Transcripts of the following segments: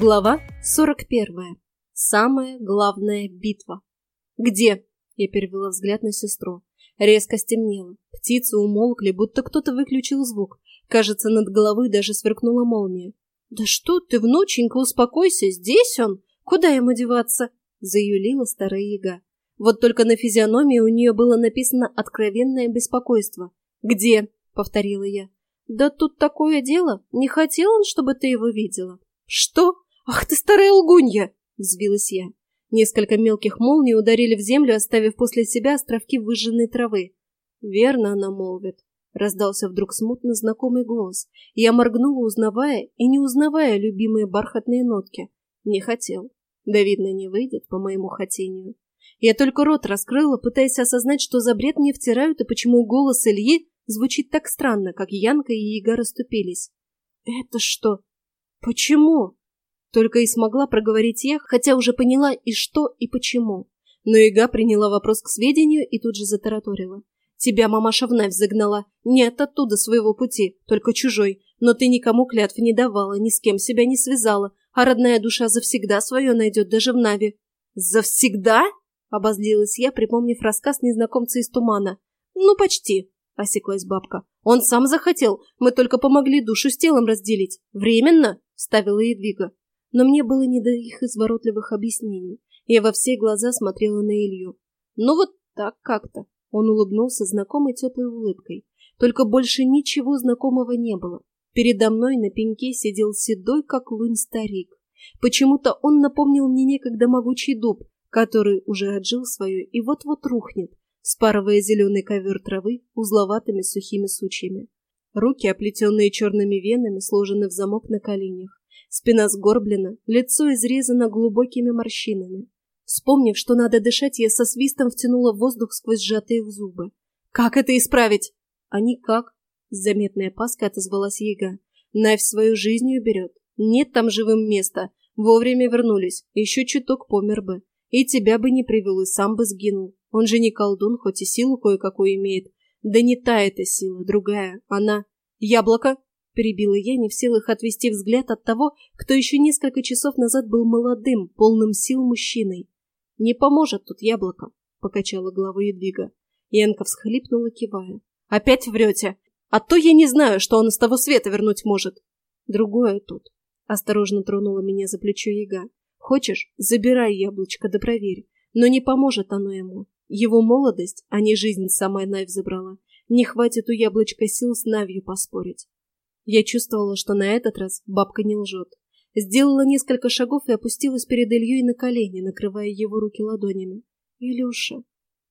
Глава 41. Самая главная битва. «Где?» – я перевела взгляд на сестру. Резко стемнело. Птицы умолкли, будто кто-то выключил звук. Кажется, над головой даже сверкнула молния. «Да что ты, внученька, успокойся, здесь он! Куда ему деваться?» – заюлила старая яга. Вот только на физиономии у нее было написано откровенное беспокойство. «Где?» – повторила я. «Да тут такое дело. Не хотел он, чтобы ты его видела?» «Что? Ах ты старая лгунья!» — взвилась я. Несколько мелких молний ударили в землю, оставив после себя островки выжженной травы. «Верно она молвит», — раздался вдруг смутно знакомый голос. Я моргнула, узнавая и не узнавая любимые бархатные нотки. Не хотел. Да, видно, не выйдет по моему хотению. Я только рот раскрыла, пытаясь осознать, что за бред мне втирают и почему голос Ильи звучит так странно, как Янка и Яга расступились. «Это что?» «Почему?» Только и смогла проговорить я, хотя уже поняла и что, и почему. Но Ига приняла вопрос к сведению и тут же затараторила. «Тебя мамаша вновь загнала. Нет оттуда своего пути, только чужой. Но ты никому клятв не давала, ни с кем себя не связала, а родная душа завсегда свое найдет даже в Нави». «Завсегда?» — обозлилась я, припомнив рассказ незнакомца из тумана. «Ну, почти», — осеклась бабка. «Он сам захотел, мы только помогли душу с телом разделить. Временно?» ставила Едвига. Но мне было не до их изворотливых объяснений. Я во все глаза смотрела на Илью. Ну вот так как-то. Он улыбнулся знакомой теплой улыбкой. Только больше ничего знакомого не было. Передо мной на пеньке сидел седой, как лунь старик. Почему-то он напомнил мне некогда могучий дуб, который уже отжил свое и вот-вот рухнет, спарывая зеленый ковер травы узловатыми сухими сучьями. Руки, оплетенные черными венами, сложены в замок на коленях. Спина сгорблена, лицо изрезано глубокими морщинами. Вспомнив, что надо дышать, я со свистом втянула воздух сквозь сжатые зубы. «Как это исправить?» «А никак», — с заметной опаской отозвалась Ега. «Навь свою жизнью берет. Нет там живым места. Вовремя вернулись. Еще чуток помер бы. И тебя бы не привел, и сам бы сгинул. Он же не колдун, хоть и силу кое-какую имеет. Да не та эта сила, другая. Она... Яблоко! Перебила я, не в силах отвести взгляд от того, кто еще несколько часов назад был молодым, полным сил мужчиной. Не поможет тут яблоко, покачала головой Едвига. Янка всхлипнула, кивая. Опять врете? А то я не знаю, что он из того света вернуть может. Другое тут. Осторожно тронула меня за плечо яга. Хочешь, забирай яблочко да проверь. Но не поможет оно ему. Его молодость, а не жизнь самая Навь забрала. Не хватит у яблочка сил с Навью поспорить. Я чувствовала, что на этот раз бабка не лжет. Сделала несколько шагов и опустилась перед Ильей на колени, накрывая его руки ладонями. «Илюша!»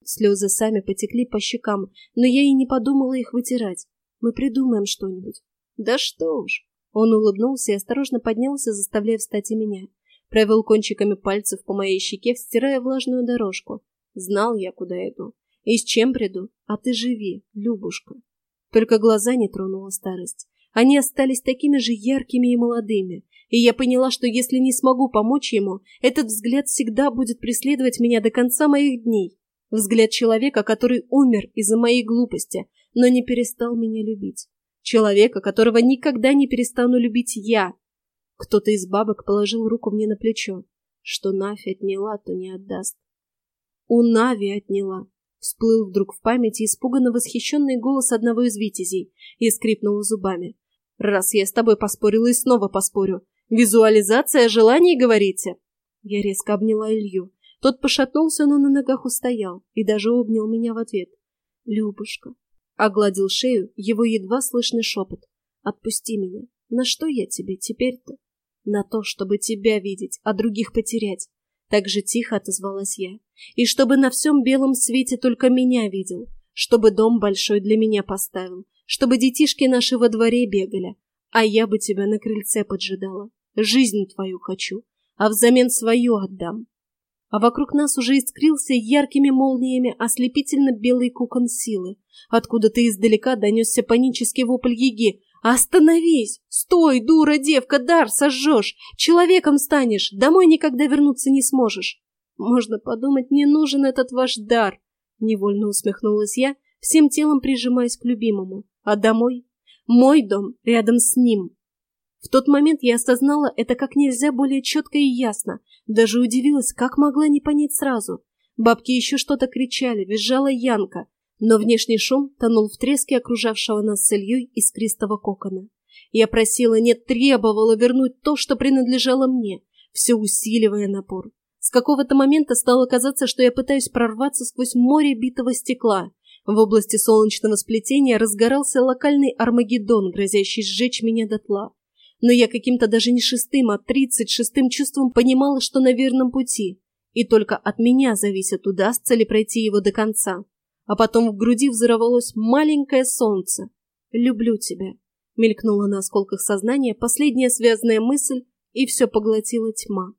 Слезы сами потекли по щекам, но я и не подумала их вытирать. «Мы придумаем что-нибудь». «Да что уж!» Он улыбнулся и осторожно поднялся, заставляя встать и меня. Провел кончиками пальцев по моей щеке, стирая влажную дорожку. Знал я, куда иду. И с чем приду? А ты живи, Любушка. Только глаза не тронула старость. Они остались такими же яркими и молодыми. И я поняла, что если не смогу помочь ему, этот взгляд всегда будет преследовать меня до конца моих дней. Взгляд человека, который умер из-за моей глупости, но не перестал меня любить. Человека, которого никогда не перестану любить я. Кто-то из бабок положил руку мне на плечо. Что Нафь отняла, то не отдаст. У Нави отняла. Всплыл вдруг в памяти испуганно восхищенный голос одного из витязей и скрипнула зубами. «Раз я с тобой поспорила и снова поспорю. Визуализация желаний, говорите?» Я резко обняла Илью. Тот пошатнулся, но на ногах устоял и даже обнял меня в ответ. «Любушка!» Огладил шею его едва слышный шепот. «Отпусти меня. На что я тебе теперь-то? На то, чтобы тебя видеть, а других потерять. Так же тихо отозвалась я. И чтобы на всем белом свете только меня видел, чтобы дом большой для меня поставил, чтобы детишки наши во дворе бегали, а я бы тебя на крыльце поджидала. Жизнь твою хочу, а взамен свою отдам. А вокруг нас уже искрился яркими молниями ослепительно белый кокон силы. Откуда-то издалека донесся панический вопль Еги, «Остановись! Стой, дура девка, дар сожжешь! Человеком станешь, домой никогда вернуться не сможешь!» «Можно подумать, не нужен этот ваш дар!» Невольно усмехнулась я, всем телом прижимаясь к любимому. «А домой? Мой дом рядом с ним!» В тот момент я осознала это как нельзя более четко и ясно, даже удивилась, как могла не понять сразу. Бабки еще что-то кричали, визжала Янка, но внешний шум тонул в треске окружавшего нас с Ильей искристого кокона. Я просила, нет, требовала вернуть то, что принадлежало мне, все усиливая напор. С какого-то момента стало казаться, что я пытаюсь прорваться сквозь море битого стекла. В области солнечного сплетения разгорался локальный Армагеддон, грозящий сжечь меня дотла. Но я каким-то даже не шестым, а тридцать шестым чувством понимала, что на верном пути. И только от меня зависит, удастся ли пройти его до конца. А потом в груди взорвалось маленькое солнце. «Люблю тебя», — мелькнула на осколках сознания последняя связанная мысль, и все поглотила тьма.